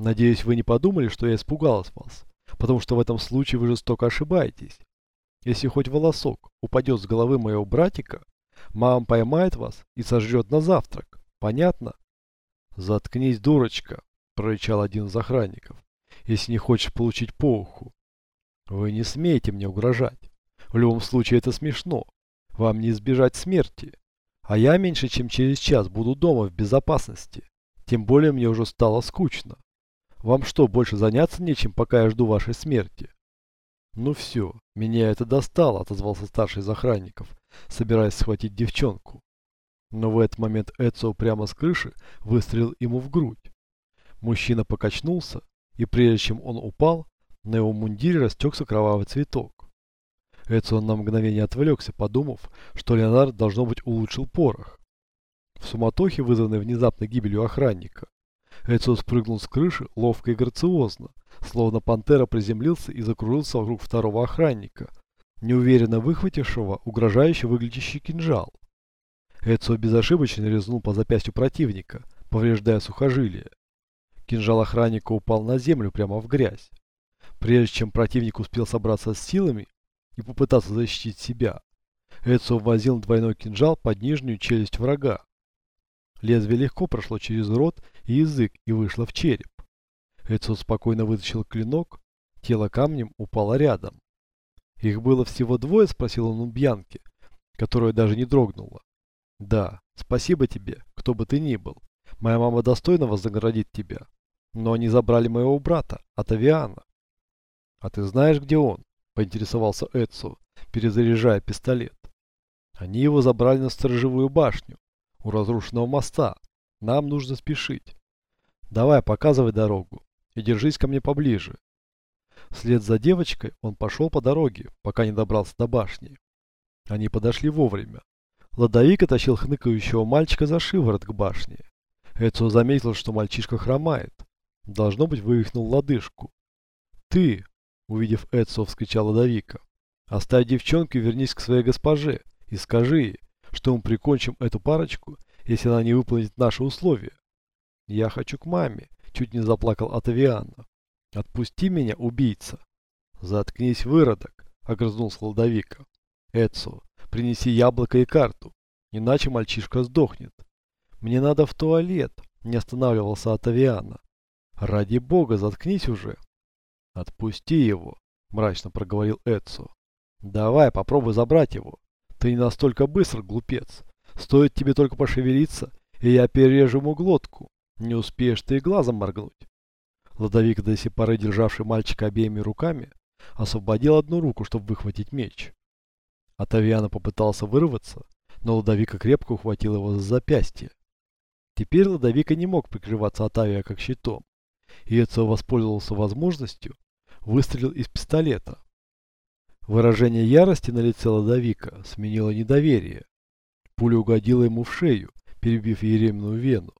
Надеюсь, вы не подумали, что я испугалась вас, потому что в этом случае вы жестоко ошибаетесь. Если хоть волосок упадет с головы моего братика, мама поймает вас и сожрет на завтрак. Понятно? Заткнись, дурочка, прорычал один из охранников, если не хочешь получить по уху. Вы не смеете мне угрожать. В любом случае это смешно. Вам не избежать смерти. А я меньше чем через час буду дома в безопасности. Тем более мне уже стало скучно. Вам что, больше заняться нечем, пока я жду вашей смерти? Ну все, меня это достало, отозвался старший из охранников, собираясь схватить девчонку. Но в этот момент Эцио прямо с крыши выстрелил ему в грудь. Мужчина покачнулся, и прежде чем он упал, на его мундире растекся кровавый цветок. Эцио на мгновение отвлекся, подумав, что Леонард, должно быть, улучшил порох. В суматохе, вызванной внезапной гибелью охранника, Эцио спрыгнул с крыши ловко и грациозно, словно пантера приземлился и закружился вокруг второго охранника, неуверенно выхватившего угрожающе выглядящий кинжал. Эцио безошибочно резнул по запястью противника, повреждая сухожилие. Кинжал охранника упал на землю прямо в грязь. Прежде чем противник успел собраться с силами и попытаться защитить себя, Эцио ввозил двойной кинжал под нижнюю челюсть врага. Лезвие легко прошло через рот и язык и вышло в череп. Эцио спокойно вытащил клинок, тело камнем упало рядом. «Их было всего двое?» – спросил он у Бьянки, которая даже не дрогнула. «Да, спасибо тебе, кто бы ты ни был. Моя мама достойно вознаградит тебя. Но они забрали моего брата, Атавиана». «А ты знаешь, где он?» – поинтересовался Эцио, перезаряжая пистолет. «Они его забрали на сторожевую башню, у разрушенного моста. Нам нужно спешить. Давай, показывай дорогу и держись ко мне поближе. Вслед за девочкой он пошел по дороге, пока не добрался до башни. Они подошли вовремя. Ладовик тащил хныкающего мальчика за шиворот к башне. Эцио заметил, что мальчишка хромает. Должно быть, вывихнул лодыжку. «Ты!» — увидев Эцио, вскричал Ладовика. «Оставь девчонку и вернись к своей госпоже и скажи ей, что мы прикончим эту парочку, если она не выполнит наши условия. Я хочу к маме, Чуть не заплакал от Авиана. «Отпусти меня, убийца!» «Заткнись, выродок!» — огрызнулся Ладовика. «Эцо, принеси яблоко и карту, иначе мальчишка сдохнет». «Мне надо в туалет!» — не останавливался от Авиана. «Ради бога, заткнись уже!» «Отпусти его!» — мрачно проговорил Эцо. «Давай, попробуй забрать его. Ты не настолько быстр, глупец. Стоит тебе только пошевелиться, и я перережу ему глотку. Не успеешь ты и глазом моргнуть. Ладовик, до сих поры державший мальчика обеими руками, освободил одну руку, чтобы выхватить меч. Атавиана попытался вырваться, но Ладовика крепко ухватил его за запястье. Теперь Ладовика не мог прикрываться Атавия как щитом, и Эцио воспользовался возможностью, выстрелил из пистолета. Выражение ярости на лице Ладовика сменило недоверие. Пуля угодила ему в шею, перебив еремную вену.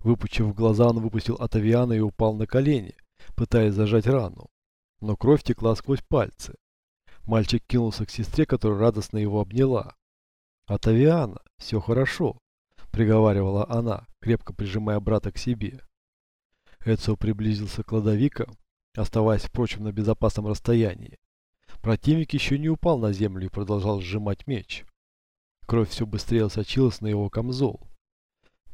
Выпучив глаза, он выпустил от авиана и упал на колени, пытаясь зажать рану. Но кровь текла сквозь пальцы. Мальчик кинулся к сестре, которая радостно его обняла. «От авиана, все хорошо», — приговаривала она, крепко прижимая брата к себе. Эцио приблизился к Ладовика, оставаясь, впрочем, на безопасном расстоянии. Противник еще не упал на землю и продолжал сжимать меч. Кровь все быстрее сочилась на его камзол.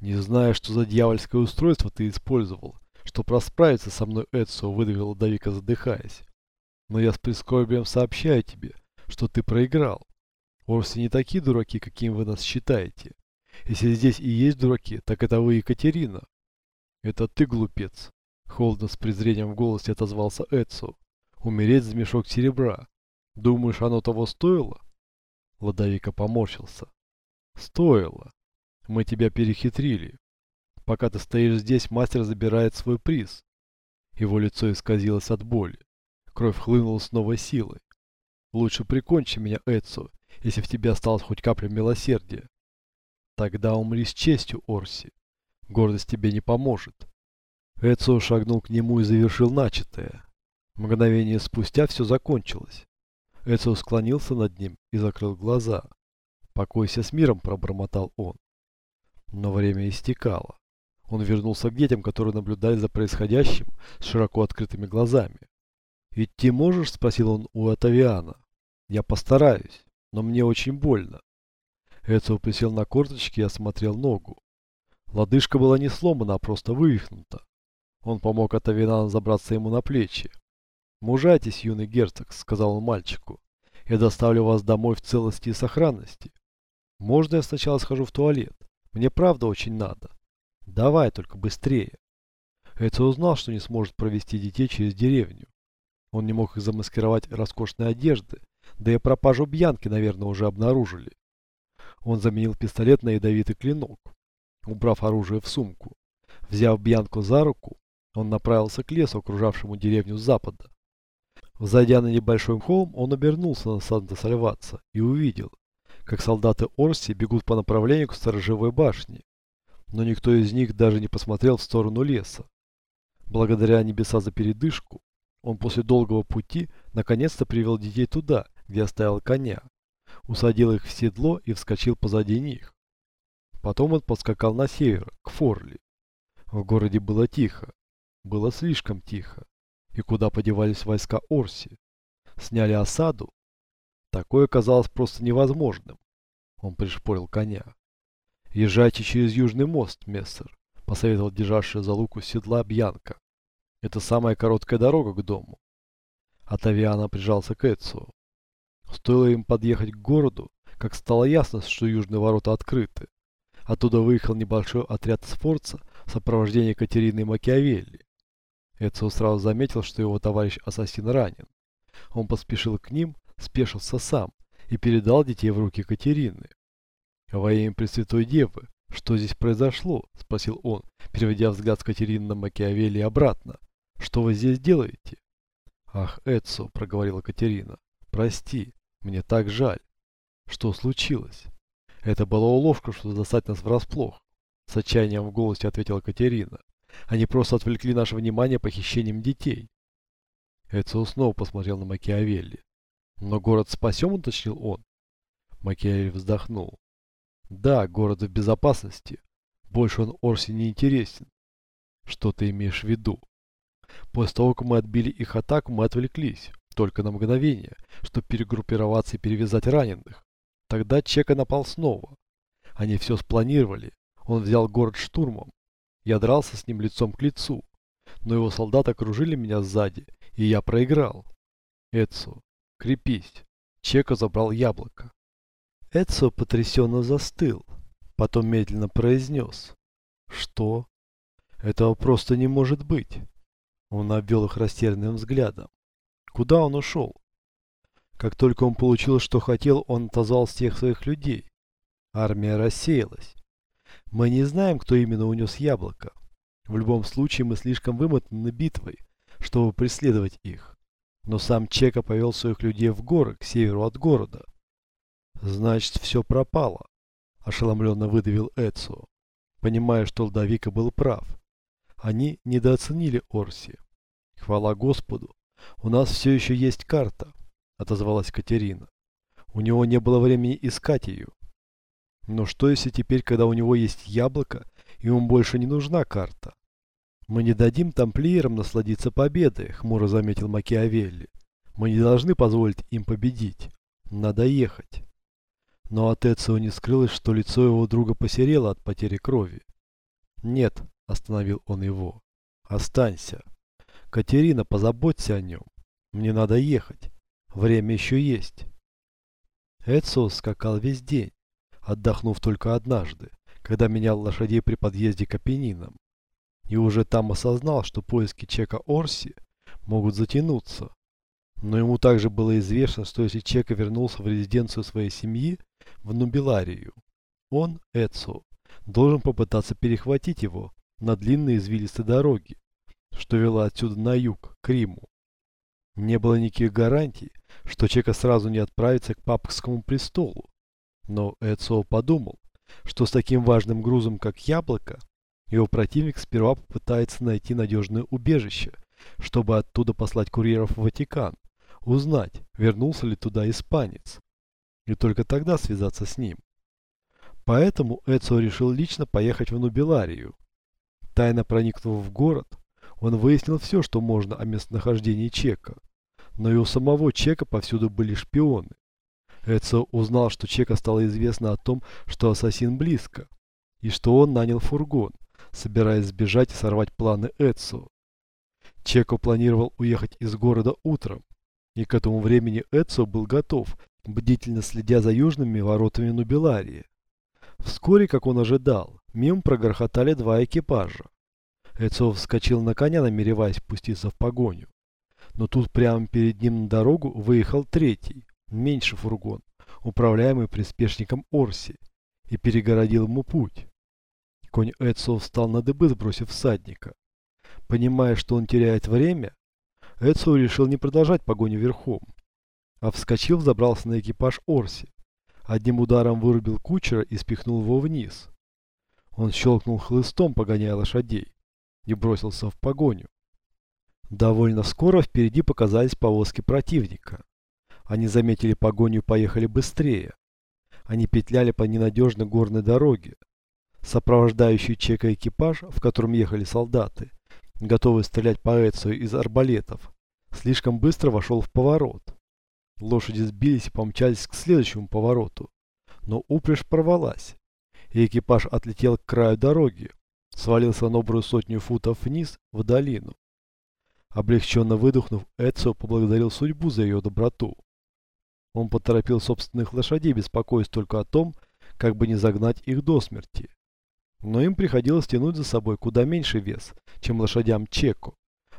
«Не знаю, что за дьявольское устройство ты использовал, чтобы расправиться со мной, Эдсо», — выдавил Давика, задыхаясь. «Но я с прискорбием сообщаю тебе, что ты проиграл. Орси не такие дураки, каким вы нас считаете. Если здесь и есть дураки, так это вы, Екатерина». «Это ты, глупец», — холодно с презрением в голосе отозвался Эдсо. «Умереть за мешок серебра. Думаешь, оно того стоило?» Ладовика поморщился. «Стоило. Мы тебя перехитрили. Пока ты стоишь здесь, мастер забирает свой приз. Его лицо исказилось от боли. Кровь хлынула с новой силой. Лучше прикончи меня, Эцу, если в тебе осталась хоть капля милосердия. Тогда умри с честью, Орси. Гордость тебе не поможет. Эцо шагнул к нему и завершил начатое. Мгновение спустя все закончилось. Эцо склонился над ним и закрыл глаза. «Покойся с миром», — пробормотал он. Но время истекало. Он вернулся к детям, которые наблюдали за происходящим с широко открытыми глазами. «Идти можешь?» – спросил он у Атавиана. «Я постараюсь, но мне очень больно». Эцио присел на корточки и осмотрел ногу. Лодыжка была не сломана, а просто вывихнута. Он помог Атавиану забраться ему на плечи. «Мужайтесь, юный герцог», – сказал он мальчику. «Я доставлю вас домой в целости и сохранности. Можно я сначала схожу в туалет? Мне правда очень надо». «Давай, только быстрее». Эцио узнал, что не сможет провести детей через деревню. Он не мог их замаскировать роскошной одежды, да и пропажу Бьянки, наверное, уже обнаружили. Он заменил пистолет на ядовитый клинок, убрав оружие в сумку. Взяв Бьянку за руку, он направился к лесу, окружавшему деревню с запада. Взойдя на небольшой холм, он обернулся на Санта-Сальваца и увидел, как солдаты Орси бегут по направлению к сторожевой башне. Но никто из них даже не посмотрел в сторону леса. Благодаря небеса за передышку, он после долгого пути наконец-то привел детей туда, где оставил коня. Усадил их в седло и вскочил позади них. Потом он подскакал на север, к Форли. В городе было тихо. Было слишком тихо. И куда подевались войска Орси? Сняли осаду? Такое казалось просто невозможным. Он пришпорил коня. «Езжайте через Южный мост, мессер», — посоветовал державший за луку седла Бьянка. Это самая короткая дорога к дому. Атавиана прижался к Эцио. Стоило им подъехать к городу, как стало ясно, что южные ворота открыты. Оттуда выехал небольшой отряд Сфорца в сопровождении Катерины Макиавелли. Эцио сразу заметил, что его товарищ-ассасин ранен. Он поспешил к ним, спешился сам и передал детей в руки Катерины. «Во имя Пресвятой Девы, что здесь произошло?» – спросил он, переводя взгляд с Катерины на Макиавелли обратно. Что вы здесь делаете? Ах, Эдсо, проговорила Катерина. Прости, мне так жаль. Что случилось? Это была уловка, чтобы застать нас врасплох. С отчаянием в голосе ответила Катерина. Они просто отвлекли наше внимание похищением детей. Эдсо снова посмотрел на Макиавелли. Но город спасем, уточнил он. Макиавелли вздохнул. Да, город в безопасности. Больше он Орси не интересен. Что ты имеешь в виду? После того, как мы отбили их атаку, мы отвлеклись. Только на мгновение, чтобы перегруппироваться и перевязать раненых. Тогда Чека напал снова. Они все спланировали. Он взял город штурмом. Я дрался с ним лицом к лицу. Но его солдаты окружили меня сзади, и я проиграл. Эдсо, крепись. Чека забрал яблоко. Эдсо потрясенно застыл. Потом медленно произнес. Что? Этого просто не может быть. Он обвел их растерянным взглядом. Куда он ушел? Как только он получил, что хотел, он отозвал всех своих людей. Армия рассеялась. Мы не знаем, кто именно унес яблоко. В любом случае мы слишком вымотаны битвой, чтобы преследовать их. Но сам Чека повел своих людей в горы, к северу от города. Значит, все пропало, ошеломленно выдавил Эцио, понимая, что Лдовика был прав. Они недооценили Орси. Хвала Господу, у нас все еще есть карта, отозвалась Катерина. У него не было времени искать ее. Но что если теперь, когда у него есть яблоко, ему больше не нужна карта? Мы не дадим тамплиерам насладиться победой, хмуро заметил Макиавелли. Мы не должны позволить им победить. Надо ехать. Но от Эцио не скрылось, что лицо его друга посерело от потери крови. Нет, Остановил он его. Останься. Катерина, позаботься о нем. Мне надо ехать. Время еще есть. Эдсо скакал весь день, отдохнув только однажды, когда менял лошадей при подъезде к Апеннинам. И уже там осознал, что поиски Чека Орси могут затянуться. Но ему также было известно, что если Чека вернулся в резиденцию своей семьи, в Нубиларию, он, Эдсо, должен попытаться перехватить его на длинной извилистой дороге, что вела отсюда на юг, к Риму. Не было никаких гарантий, что Чека сразу не отправится к папскому престолу. Но Эцио подумал, что с таким важным грузом, как яблоко, его противник сперва попытается найти надежное убежище, чтобы оттуда послать курьеров в Ватикан, узнать, вернулся ли туда испанец, и только тогда связаться с ним. Поэтому Эцио решил лично поехать в Нубиларию Тайно проникнув в город, он выяснил все, что можно о местонахождении Чека. Но и у самого Чека повсюду были шпионы. Эдсо узнал, что Чека стало известно о том, что ассасин близко, и что он нанял фургон, собираясь сбежать и сорвать планы Эдсо. Чеко планировал уехать из города утром, и к этому времени Эдсо был готов, бдительно следя за южными воротами Нубиларии. Вскоре, как он ожидал, мимо прогорхотали два экипажа. Эдсо вскочил на коня, намереваясь пуститься в погоню. Но тут прямо перед ним на дорогу выехал третий, меньше фургон, управляемый приспешником Орси, и перегородил ему путь. Конь Эдсо встал на дыбы, сбросив всадника. Понимая, что он теряет время, Эдсо решил не продолжать погоню верхом, а вскочил, забрался на экипаж Орси. Одним ударом вырубил кучера и спихнул его вниз. Он щелкнул хлыстом, погоняя лошадей, и бросился в погоню. Довольно скоро впереди показались повозки противника. Они заметили погоню и поехали быстрее. Они петляли по ненадежной горной дороге. Сопровождающий чека экипаж, в котором ехали солдаты, готовый стрелять по Эцию из арбалетов, слишком быстро вошел в поворот. Лошади сбились и помчались к следующему повороту. Но упряжь порвалась, и экипаж отлетел к краю дороги, свалился на добрую сотню футов вниз в долину. Облегченно выдохнув, Эцио поблагодарил судьбу за ее доброту. Он поторопил собственных лошадей, беспокоясь только о том, как бы не загнать их до смерти. Но им приходилось тянуть за собой куда меньше вес, чем лошадям Чеку,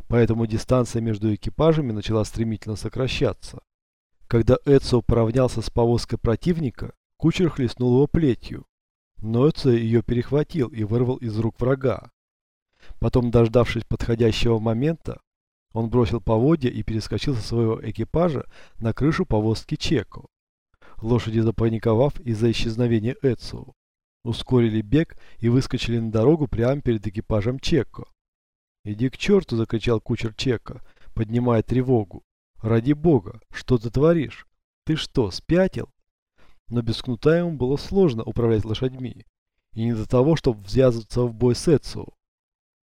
поэтому дистанция между экипажами начала стремительно сокращаться. Когда Эцио поравнялся с повозкой противника, кучер хлестнул его плетью, но Эцио ее перехватил и вырвал из рук врага. Потом, дождавшись подходящего момента, он бросил поводья и перескочил со своего экипажа на крышу повозки Чеко. Лошади, запаниковав из-за исчезновения Эцио, ускорили бег и выскочили на дорогу прямо перед экипажем Чеко. «Иди к черту!» – закричал кучер Чека, поднимая тревогу. «Ради бога, что ты творишь? Ты что, спятил?» Но без кнута ему было сложно управлять лошадьми. И не до того, чтобы ввязываться в бой с Эцио.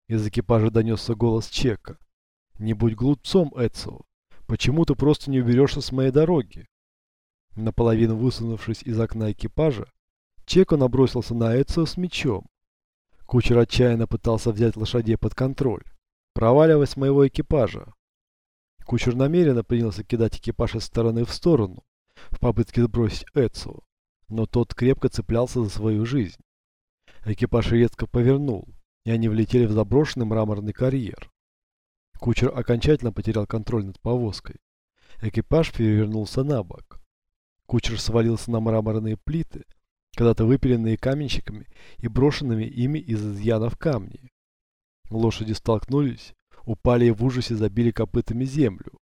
Из экипажа донесся голос Чека. «Не будь глупцом, Эцио. Почему ты просто не уберешься с моей дороги?» Наполовину высунувшись из окна экипажа, Чеко набросился на Эцио с мечом. Кучер отчаянно пытался взять лошадей под контроль. «Проваливай с моего экипажа!» Кучер намеренно принялся кидать экипаж из стороны в сторону, в попытке сбросить Эцио, но тот крепко цеплялся за свою жизнь. Экипаж резко повернул, и они влетели в заброшенный мраморный карьер. Кучер окончательно потерял контроль над повозкой. Экипаж перевернулся на бок. Кучер свалился на мраморные плиты, когда-то выпиленные каменщиками и брошенными ими из изъянов камни. Лошади столкнулись, упали и в ужасе забили копытами землю.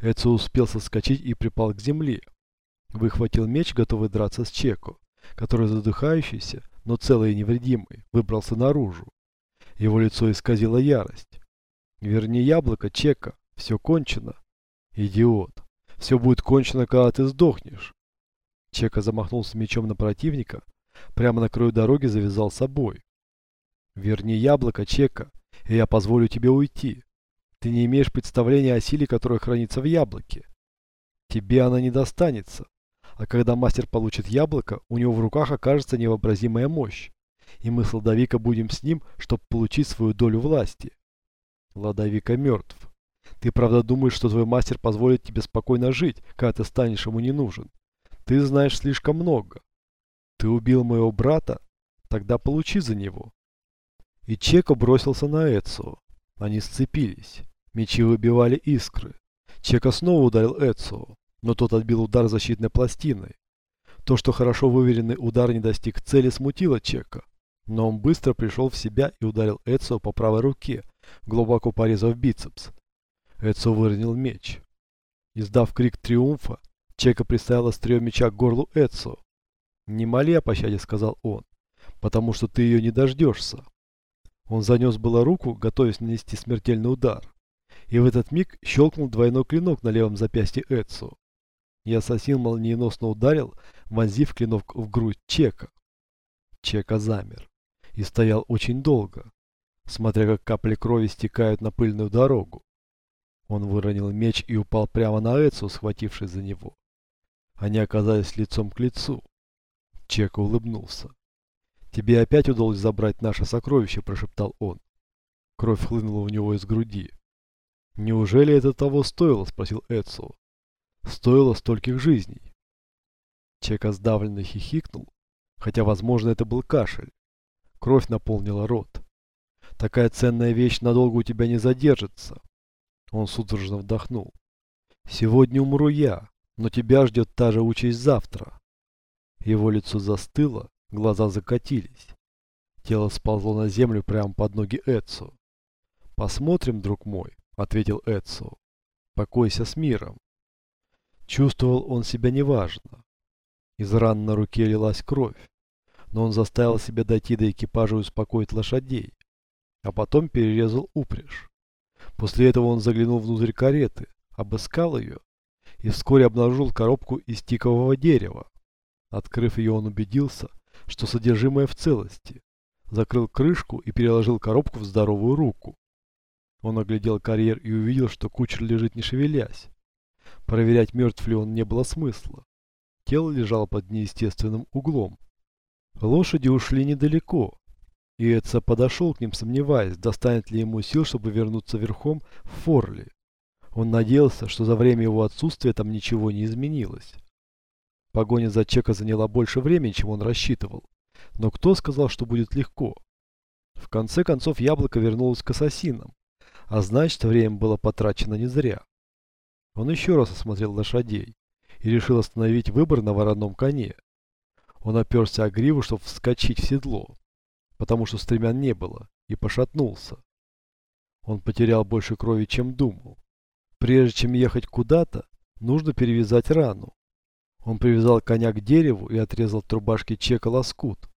Эцо успел соскочить и припал к земле. Выхватил меч, готовый драться с Чеко, который задыхающийся, но целый и невредимый, выбрался наружу. Его лицо исказило ярость. «Верни яблоко, Чека, все кончено». «Идиот, все будет кончено, когда ты сдохнешь». Чека замахнулся мечом на противника, прямо на краю дороги завязал собой. «Верни яблоко, Чека, и я позволю тебе уйти. Ты не имеешь представления о силе, которая хранится в яблоке. Тебе она не достанется. А когда мастер получит яблоко, у него в руках окажется невообразимая мощь. И мы с Ладовика будем с ним, чтобы получить свою долю власти. Ладовика мертв. Ты правда думаешь, что твой мастер позволит тебе спокойно жить, когда ты станешь ему не нужен? Ты знаешь слишком много. Ты убил моего брата? Тогда получи за него. И Чеко бросился на Эцио. Они сцепились. Мечи выбивали искры. Чеко снова ударил Эцио, но тот отбил удар защитной пластиной. То, что хорошо выверенный удар не достиг цели, смутило Чека. Но он быстро пришел в себя и ударил Эцио по правой руке, глубоко порезав бицепс. Эцио выронил меч. Издав крик триумфа, Чека приставил острие меча к горлу Эцио. «Не моли о пощаде», — сказал он, — «потому что ты ее не дождешься». Он занес было руку, готовясь нанести смертельный удар. И в этот миг щелкнул двойной клинок на левом запястье Эдсу. И ассасин молниеносно ударил, вонзив клинок в грудь Чека. Чека замер. И стоял очень долго. смотря как капли крови стекают на пыльную дорогу. Он выронил меч и упал прямо на Эцу, схватившись за него. Они оказались лицом к лицу. Чека улыбнулся. «Тебе опять удалось забрать наше сокровище», – прошептал он. Кровь хлынула у него из груди. «Неужели это того стоило?» – спросил Эдсо. «Стоило стольких жизней». Чека сдавленно хихикнул, хотя, возможно, это был кашель. Кровь наполнила рот. «Такая ценная вещь надолго у тебя не задержится». Он судорожно вдохнул. «Сегодня умру я, но тебя ждет та же участь завтра». Его лицо застыло, глаза закатились. Тело сползло на землю прямо под ноги Эдсо. «Посмотрим, друг мой», — ответил Эдсо. «Покойся с миром». Чувствовал он себя неважно. Из ран на руке лилась кровь, но он заставил себя дойти до экипажа и успокоить лошадей, а потом перерезал упряжь. После этого он заглянул внутрь кареты, обыскал ее и вскоре обнаружил коробку из тикового дерева. Открыв ее, он убедился, что содержимое в целости. Закрыл крышку и переложил коробку в здоровую руку. Он оглядел карьер и увидел, что кучер лежит не шевелясь. Проверять, мертв ли он, не было смысла. Тело лежало под неестественным углом. Лошади ушли недалеко, и Эдса подошел к ним, сомневаясь, достанет ли ему сил, чтобы вернуться верхом в Форли. Он надеялся, что за время его отсутствия там ничего не изменилось. Погоня за Чека заняла больше времени, чем он рассчитывал. Но кто сказал, что будет легко? В конце концов, яблоко вернулось к ассасинам, а значит, время было потрачено не зря. Он еще раз осмотрел лошадей и решил остановить выбор на вороном коне. Он оперся о гриву, чтобы вскочить в седло, потому что стремян не было, и пошатнулся. Он потерял больше крови, чем думал. Прежде чем ехать куда-то, нужно перевязать рану. Он привязал коня к дереву и отрезал от рубашки чека лоскут.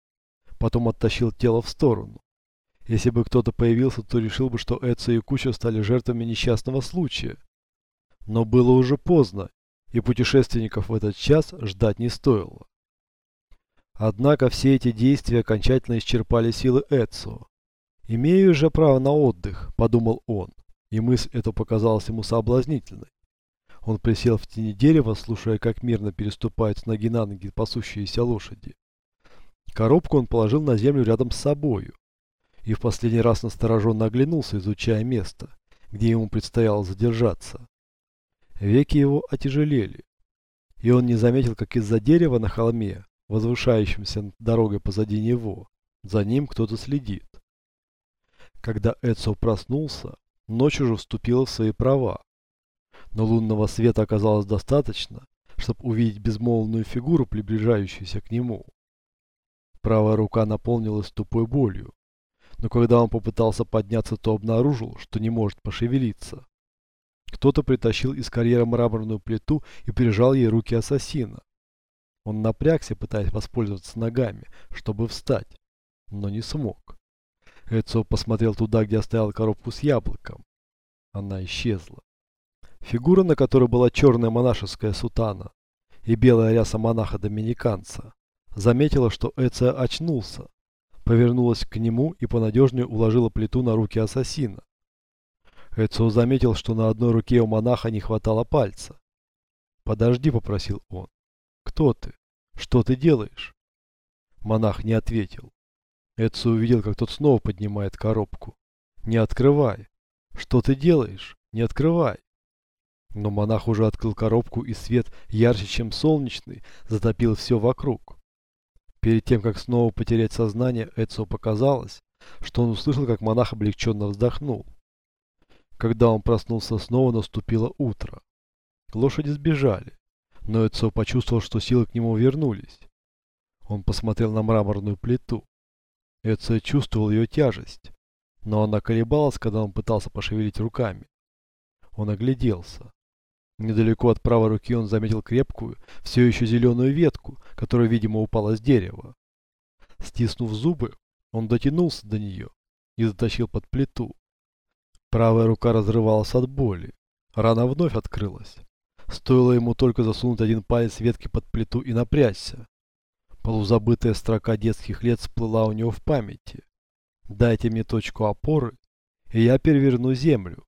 Потом оттащил тело в сторону. Если бы кто-то появился, то решил бы, что Эдсо и Куча стали жертвами несчастного случая. Но было уже поздно, и путешественников в этот час ждать не стоило. Однако все эти действия окончательно исчерпали силы Эдсо. «Имею же право на отдых», – подумал он, и мысль эта показалась ему соблазнительной. Он присел в тени дерева, слушая, как мирно переступают с ноги на ноги пасущиеся лошади. Коробку он положил на землю рядом с собою и в последний раз настороженно оглянулся, изучая место, где ему предстояло задержаться. Веки его отяжелели, и он не заметил, как из-за дерева на холме, возвышающемся над дорогой позади него, за ним кто-то следит. Когда Эдсо проснулся, ночь уже вступила в свои права, но лунного света оказалось достаточно, чтобы увидеть безмолвную фигуру, приближающуюся к нему. Правая рука наполнилась тупой болью, но когда он попытался подняться, то обнаружил, что не может пошевелиться. Кто-то притащил из карьера мраморную плиту и прижал ей руки ассасина. Он напрягся, пытаясь воспользоваться ногами, чтобы встать, но не смог. Эцио посмотрел туда, где оставил коробку с яблоком. Она исчезла. Фигура, на которой была черная монашеская сутана и белая ряса монаха-доминиканца, заметила, что Эцио очнулся повернулась к нему и понадежнее уложила плиту на руки ассасина. Эцио заметил, что на одной руке у монаха не хватало пальца. «Подожди», — попросил он. «Кто ты? Что ты делаешь?» Монах не ответил. Эцио увидел, как тот снова поднимает коробку. «Не открывай!» «Что ты делаешь? Не открывай!» Но монах уже открыл коробку, и свет, ярче, чем солнечный, затопил все вокруг. Перед тем, как снова потерять сознание, Эцио показалось, что он услышал, как монах облегченно вздохнул. Когда он проснулся снова, наступило утро. Лошади сбежали, но Эцио почувствовал, что силы к нему вернулись. Он посмотрел на мраморную плиту. Эцио чувствовал ее тяжесть, но она колебалась, когда он пытался пошевелить руками. Он огляделся. Недалеко от правой руки он заметил крепкую, все еще зеленую ветку, которая, видимо, упала с дерева. Стиснув зубы, он дотянулся до нее и затащил под плиту. Правая рука разрывалась от боли. Рана вновь открылась. Стоило ему только засунуть один палец ветки под плиту и напрячься. Полузабытая строка детских лет всплыла у него в памяти. Дайте мне точку опоры, и я переверну землю.